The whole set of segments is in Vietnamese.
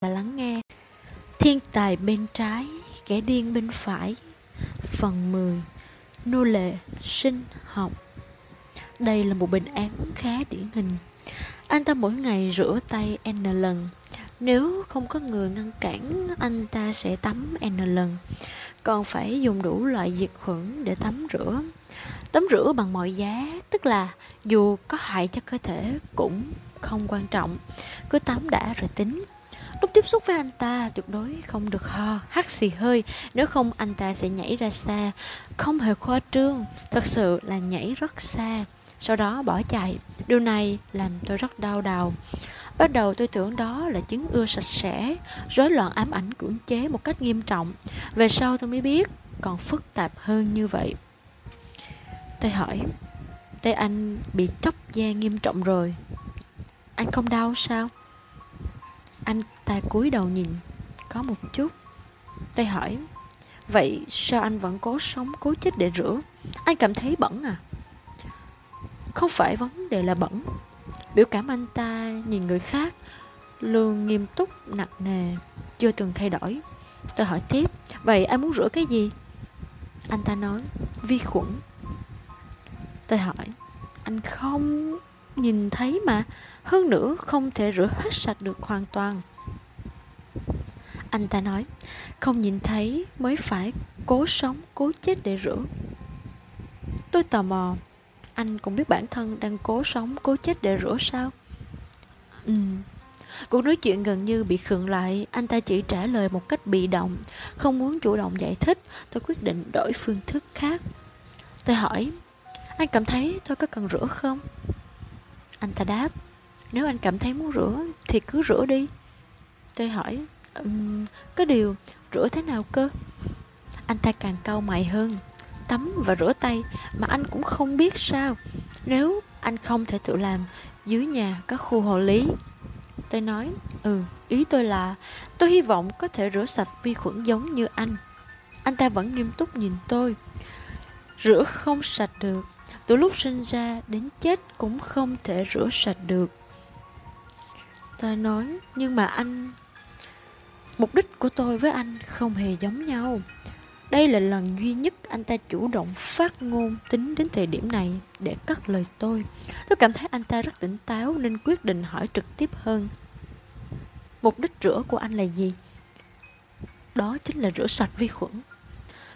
và lắng nghe. Thiên tài bên trái, kẻ điên bên phải. Phần 10 Nô lệ, sinh, học. Đây là một bệnh án khá điển hình. Anh ta mỗi ngày rửa tay N lần. Nếu không có người ngăn cản Anh ta sẽ tắm N lần. Còn phải dùng đủ loại diệt khuẩn để tắm rửa. Tắm rửa bằng mọi giá Tức là dù có hại cho cơ thể cũng không quan trọng. Cứ tắm đã rồi tính. Lúc tiếp xúc với anh ta tuyệt đối không được ho, hắt xì hơi. Nếu không anh ta sẽ nhảy ra xa. Không hề khoa trương, thật sự là nhảy rất xa. Sau đó bỏ chạy. Điều này làm tôi rất đau đầu. Bắt đầu tôi tưởng đó là chứng ưa sạch sẽ Rối loạn ám ảnh cưỡng chế một cách nghiêm trọng. Về sau tôi mới biết còn phức tạp hơn như vậy. Tôi hỏi Tay anh bị tróc da nghiêm trọng rồi Anh không đau sao? Anh ta cúi đầu nhìn, Có một chút. Tôi hỏi, Vậy sao anh vẫn cố sống, cố chết để rửa? Anh cảm thấy bẩn à? Không phải vấn đề là bẩn. Biểu cảm anh ta nhìn người khác, Luôn nghiêm túc, nặng nề, Chưa từng thay đổi. Tôi hỏi tiếp, Vậy anh muốn rửa cái gì? Anh ta nói, Vi khuẩn. Tôi hỏi, Anh không nhìn thấy mà hơn nữa, không thể rửa hết sạch được hoàn toàn. Anh ta nói, Không nhìn thấy mới phải cố sống, cố chết để rửa. Tôi tò mò, Anh cũng biết bản thân đang cố sống, cố chết để rửa sao? Ừ Cuộc nói chuyện gần như bị khựng lại. Anh ta chỉ trả lời một cách bị động, Không muốn chủ động giải thích. Tôi quyết định đổi phương thức khác. Tôi hỏi, Anh cảm thấy tôi có cần rửa không? Anh ta đáp nếu anh cảm thấy muốn rửa Thì cứ rửa đi. Tôi hỏi um, Có điều rửa thế nào cơ? Anh ta càng cau mày hơn Tắm và rửa tay Mà anh cũng không biết sao. Nếu anh không thể tự làm Dưới nhà có khu hộ lý. Tôi nói Ừ ý tôi là Tôi hy vọng có thể rửa sạch vi khuẩn giống như anh. Anh ta vẫn nghiêm túc nhìn tôi. Rửa không sạch được Từ lúc sinh ra đến chết cũng không thể rửa sạch được. Tôi nói, Nhưng mà anh, Mục đích của tôi với anh không hề giống nhau Đây là lần duy nhất anh ta chủ động phát ngôn tính đến thời điểm này để cắt lời tôi. Tôi cảm thấy anh ta rất tỉnh táo nên quyết định hỏi trực tiếp hơn. Mục đích rửa của anh là gì? Đó chính là rửa sạch vi khuẩn.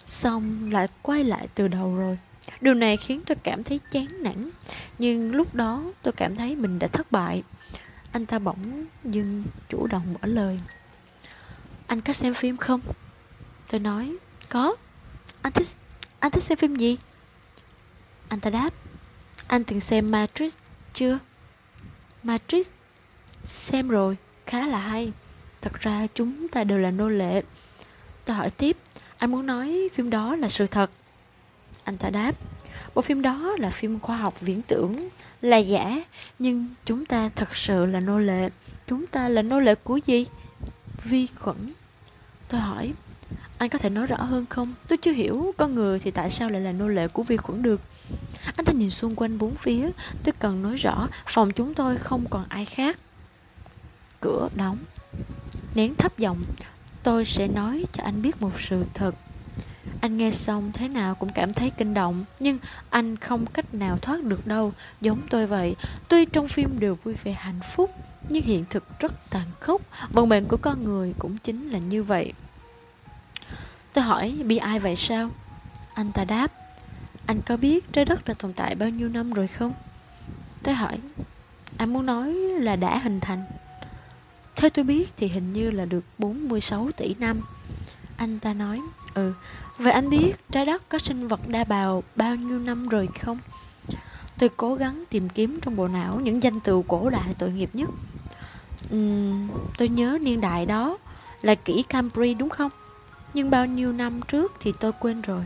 Xong, lại quay lại từ đầu rồi. Điều này khiến tôi cảm thấy chán nản. Nhưng lúc đó, tôi cảm thấy mình đã thất bại. Anh ta bỗng dưng chủ động mở lời Anh có xem phim không? Tôi nói Có Anh thích, anh thích xem phim gì? Anh ta đáp Anh từng xem Matrix chưa? Matrix Xem rồi, khá là hay Thật ra chúng ta đều là nô lệ Tôi hỏi tiếp Anh muốn nói phim đó là sự thật Anh ta đáp Bộ phim đó là phim khoa học viễn tưởng, Là giả, Nhưng chúng ta thật sự là nô lệ. Chúng ta là nô lệ của gì? Vi khuẩn. Tôi hỏi, Anh có thể nói rõ hơn không? Tôi chưa hiểu con người thì tại sao lại là nô lệ của vi khuẩn được. Anh ta nhìn xung quanh bốn phía, Tôi cần nói rõ, Phòng chúng tôi không còn ai khác. Cửa đóng, Nén thấp giọng, Tôi sẽ nói cho anh biết một sự thật anh nghe xong thế nào cũng cảm thấy kinh động, Nhưng anh không cách nào thoát được đâu. Giống tôi vậy, Tuy trong phim đều vui vẻ hạnh phúc, Nhưng hiện thực rất tàn khốc. Vận mệnh của con người cũng chính là như vậy. Tôi hỏi, bị ai vậy sao? Anh ta đáp, Anh có biết trái đất đã tồn tại bao nhiêu năm rồi không? Tôi hỏi, Anh muốn nói là đã hình thành. Theo tôi biết thì hình như là được 46 tỷ năm. Anh ta nói Ừ Vậy anh biết trái đất có sinh vật đa bào bao nhiêu năm rồi không? Tôi cố gắng tìm kiếm trong bộ não những danh từ cổ đại tội nghiệp nhất. Uhm, tôi nhớ niên đại đó là kỷ Cambry đúng không? Nhưng bao nhiêu năm trước thì tôi quên rồi.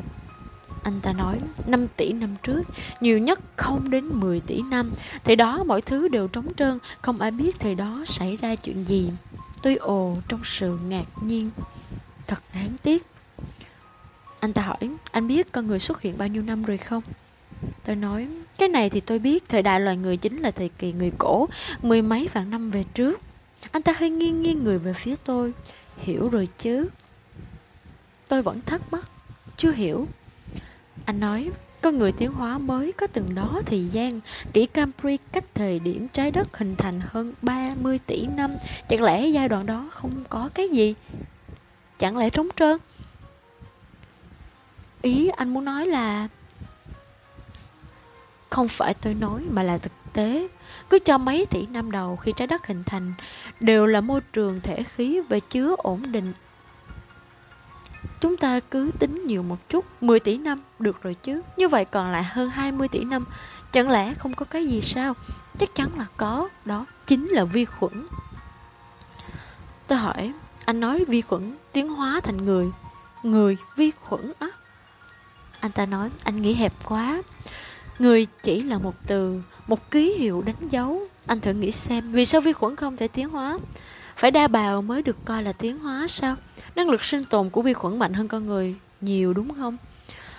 Anh ta nói 5 tỷ năm trước Nhiều nhất không đến 10 tỷ năm Thì đó mọi thứ đều trống trơn Không ai biết thời đó xảy ra chuyện gì Tôi ồ trong sự ngạc nhiên Thật đáng tiếc anh ta hỏi, anh biết con người xuất hiện bao nhiêu năm rồi không? Tôi nói, cái này thì tôi biết, thời đại loài người chính là thời kỳ người cổ, mười mấy vạn năm về trước. Anh ta hơi nghiêng nghiêng người về phía tôi. Hiểu rồi chứ. Tôi vẫn thắc mắc. Chưa hiểu. Anh nói, con người tiến hóa mới có từng đó thời gian, kỷ Campri cách thời điểm trái đất hình thành hơn 30 tỷ năm, chẳng lẽ giai đoạn đó không có cái gì? Chẳng lẽ trống trơn? Ý anh muốn nói là không phải tôi nói mà là thực tế. Cứ cho mấy tỷ năm đầu khi trái đất hình thành đều là môi trường thể khí và chứa ổn định. Chúng ta cứ tính nhiều một chút 10 tỷ năm được rồi chứ. Như vậy còn lại hơn 20 tỷ năm, Chẳng lẽ không có cái gì sao? Chắc chắn là có, Đó chính là vi khuẩn. Tôi hỏi anh nói vi khuẩn tiến hóa thành người. Người vi khuẩn á. Anh ta nói, anh nghĩ hẹp quá. Người chỉ là một từ, Một ký hiệu đánh dấu. Anh thử nghĩ xem, Vì sao vi khuẩn không thể tiến hóa? Phải đa bào mới được coi là tiến hóa sao? Năng lực sinh tồn của vi khuẩn mạnh hơn con người nhiều đúng không?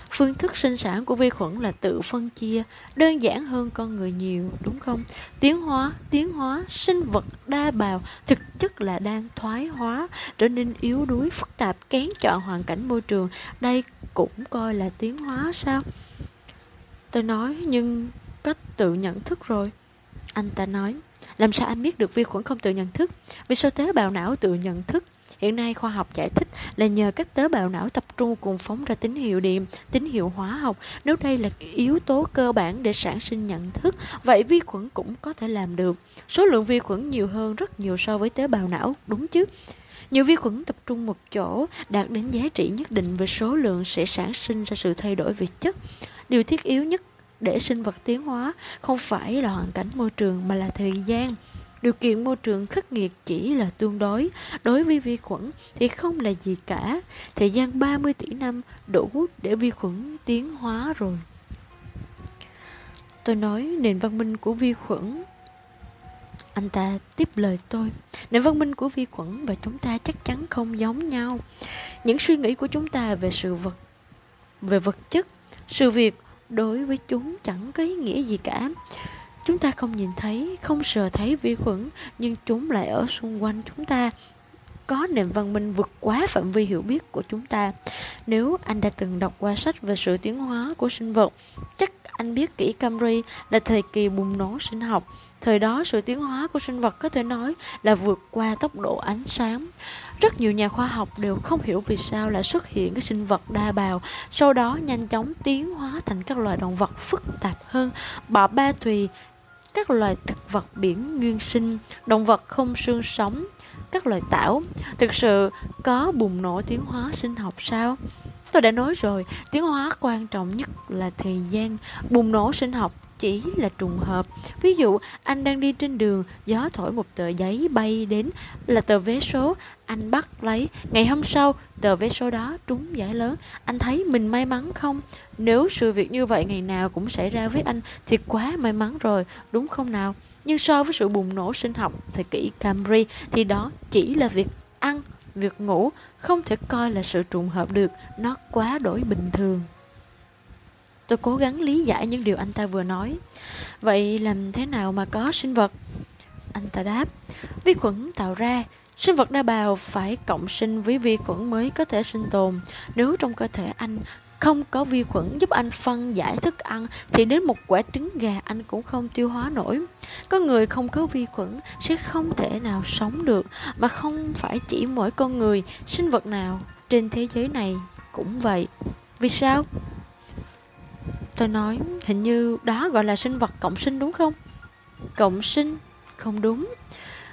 Phương thức sinh sản của vi khuẩn là tự phân chia, đơn giản hơn con người nhiều, đúng không? Tiến hóa, tiến hóa, sinh vật đa bào thực chất là đang thoái hóa, trở nên yếu đuối, phức tạp, kén chọn hoàn cảnh môi trường. Đây cũng coi là tiến hóa sao? Tôi nói nhưng có tự nhận thức rồi. Anh ta nói, làm sao anh biết được vi khuẩn không tự nhận thức? Vì sao tế bào não tự nhận thức? Hiện nay khoa học giải thích là nhờ các tế bào não tập trung cùng phóng ra tín hiệu điện, tín hiệu hóa học. Nếu đây là yếu tố cơ bản để sản sinh nhận thức, vậy vi khuẩn cũng có thể làm được. Số lượng vi khuẩn nhiều hơn rất nhiều so với tế bào não, đúng chứ? Nhiều vi khuẩn tập trung một chỗ đạt đến giá trị nhất định về số lượng sẽ sản sinh ra sự thay đổi về chất. Điều thiết yếu nhất để sinh vật tiến hóa không phải là hoàn cảnh môi trường mà là thời gian. Điều kiện môi trường khắc nghiệt chỉ là tương đối, đối với vi khuẩn thì không là gì cả. Thời gian 30 tỷ năm đủ để vi khuẩn tiến hóa rồi. Tôi nói nền văn minh của vi khuẩn. Anh ta tiếp lời tôi. Nền văn minh của vi khuẩn và chúng ta chắc chắn không giống nhau. Những suy nghĩ của chúng ta về sự vật Về vật chất Sự việc đối với chúng chẳng có ý nghĩa gì cả. Chúng ta không nhìn thấy, không sờ thấy vi khuẩn, nhưng chúng lại ở xung quanh chúng ta có nền văn minh vượt quá phạm vi hiểu biết của chúng ta. Nếu anh đã từng đọc qua sách về sự tiến hóa của sinh vật, chắc anh biết kỹ Camry là thời kỳ bùng nổ sinh học. Thời đó sự tiến hóa của sinh vật có thể nói là vượt qua tốc độ ánh sáng. Rất nhiều nhà khoa học đều không hiểu vì sao lại xuất hiện các sinh vật đa bào, sau đó nhanh chóng tiến hóa thành các loài động vật phức tạp hơn. Bọ ba thùy các loài thực vật biển nguyên sinh, động vật không xương sống, các loài tảo. Thực sự có bùng nổ tiến hóa sinh học sao? Tôi đã nói rồi, tiến hóa quan trọng nhất là thời gian, bùng nổ sinh học chỉ là trùng hợp. Ví dụ, anh đang đi trên đường, gió thổi một tờ giấy bay đến là tờ vé số, anh bắt lấy. Ngày hôm sau, tờ vé số đó trúng giải lớn. Anh thấy mình may mắn không? Nếu sự việc như vậy ngày nào cũng xảy ra với anh thì quá may mắn rồi, đúng không nào? Nhưng so với sự bùng nổ sinh học thời kỷ Camry thì đó chỉ là việc ăn, việc ngủ, không thể coi là sự trùng hợp được, nó quá đổi bình thường. Tôi cố gắng lý giải những điều anh ta vừa nói. Vậy làm thế nào mà có sinh vật? Anh ta đáp, vi khuẩn tạo ra, sinh vật đa bào phải cộng sinh với vi khuẩn mới có thể sinh tồn. Nếu trong cơ thể anh không có vi khuẩn giúp anh phân giải thức ăn thì đến một quả trứng gà anh cũng không tiêu hóa nổi. Có người không có vi khuẩn sẽ không thể nào sống được mà không phải chỉ mỗi con người, sinh vật nào trên thế giới này cũng vậy. Vì sao? Tôi nói hình như đó gọi là sinh vật cộng sinh đúng không? Cộng sinh không đúng.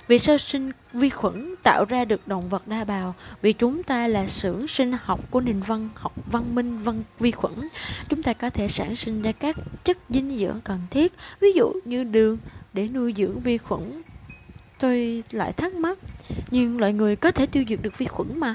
Vì sao sinh vi khuẩn tạo ra được động vật đa bào? Vì chúng ta là xưởng sinh học của nền văn học văn minh văn vi khuẩn. Chúng ta có thể sản sinh ra các chất dinh dưỡng cần thiết, ví dụ như đường để nuôi dưỡng vi khuẩn. Tôi lại thắc mắc, nhưng loại người có thể tiêu diệt được vi khuẩn mà.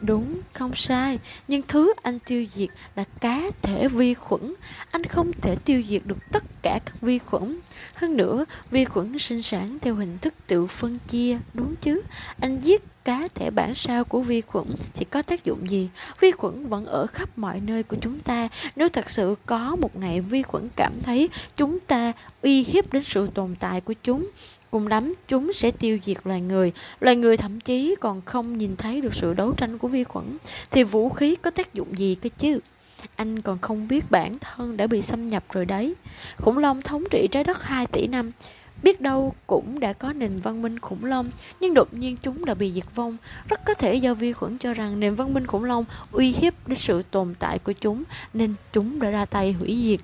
Đúng, không sai, nhưng thứ anh tiêu diệt là cá thể vi khuẩn. Anh không thể tiêu diệt được tất cả các vi khuẩn. Hơn nữa, vi khuẩn sinh sản theo hình thức tự phân chia, đúng chứ? Anh giết cá thể bản sao của vi khuẩn thì có tác dụng gì? Vi khuẩn vẫn ở khắp mọi nơi của chúng ta. Nếu thật sự có một ngày vi khuẩn cảm thấy chúng ta uy hiếp đến sự tồn tại của chúng, Cùng lắm, chúng sẽ tiêu diệt loài người. Loài người thậm chí còn không nhìn thấy được sự đấu tranh của vi khuẩn. Thì vũ khí có tác dụng gì cơ chứ? Anh còn không biết bản thân đã bị xâm nhập rồi đấy. Khủng long thống trị trái đất 2 tỷ năm. Biết đâu cũng đã có nền văn minh khủng long, nhưng đột nhiên chúng đã bị diệt vong. Rất có thể do vi khuẩn cho rằng nền văn minh khủng long uy hiếp đến sự tồn tại của chúng, nên chúng đã ra tay hủy diệt.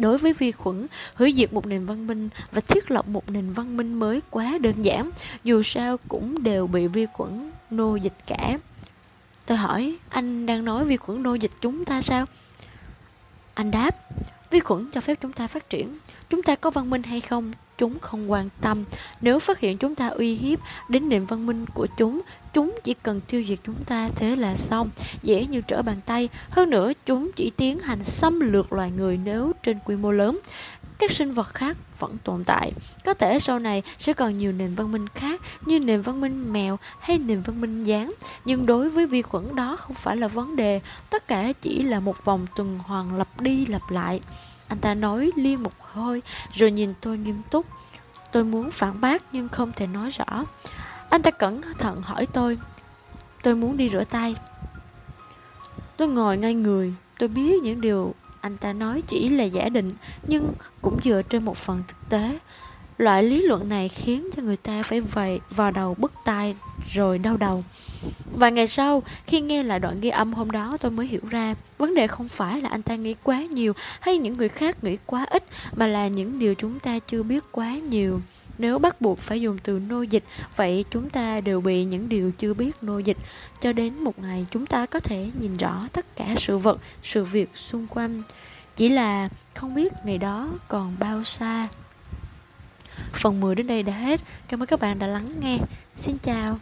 Đối với vi khuẩn, hủy diệt một nền văn minh và thiết lập một nền văn minh mới quá đơn giản, dù sao cũng đều bị vi khuẩn nô dịch cả. Tôi hỏi, anh đang nói vi khuẩn nô dịch chúng ta sao? Anh đáp, vi khuẩn cho phép chúng ta phát triển. Chúng ta có văn minh hay không, chúng không quan tâm. Nếu phát hiện chúng ta uy hiếp đến nền văn minh của chúng, chúng chỉ cần tiêu diệt chúng ta thế là xong, dễ như trở bàn tay. Hơn nữa, chúng chỉ tiến hành xâm lược loài người nếu trên quy mô lớn các sinh vật khác vẫn tồn tại. Có thể sau này sẽ còn nhiều nền văn minh khác như nền văn minh mèo hay nền văn minh gián. Nhưng đối với vi khuẩn đó không phải là vấn đề, tất cả chỉ là một vòng tuần hoàn lặp đi lặp lại. Anh ta nói liên một hơi rồi nhìn tôi nghiêm túc. Tôi muốn phản bác nhưng không thể nói rõ. Anh ta cẩn thận hỏi tôi. Tôi muốn đi rửa tay. Tôi ngồi ngay người, tôi biết những điều anh ta nói chỉ là giả định nhưng cũng dựa trên một phần thực tế loại lý luận này khiến cho người ta phải vậy vào đầu bứt tai rồi đau đầu vài ngày sau khi nghe lại đoạn ghi âm hôm đó tôi mới hiểu ra vấn đề không phải là anh ta nghĩ quá nhiều hay những người khác nghĩ quá ít mà là những điều chúng ta chưa biết quá nhiều nếu bắt buộc phải dùng từ nô dịch, vậy chúng ta đều bị những điều chưa biết nô dịch. Cho đến một ngày chúng ta có thể nhìn rõ tất cả sự vật, sự việc xung quanh. Chỉ là không biết ngày đó còn bao xa. Phần 10 đến đây đã hết. Cảm ơn các bạn đã lắng nghe. Xin chào.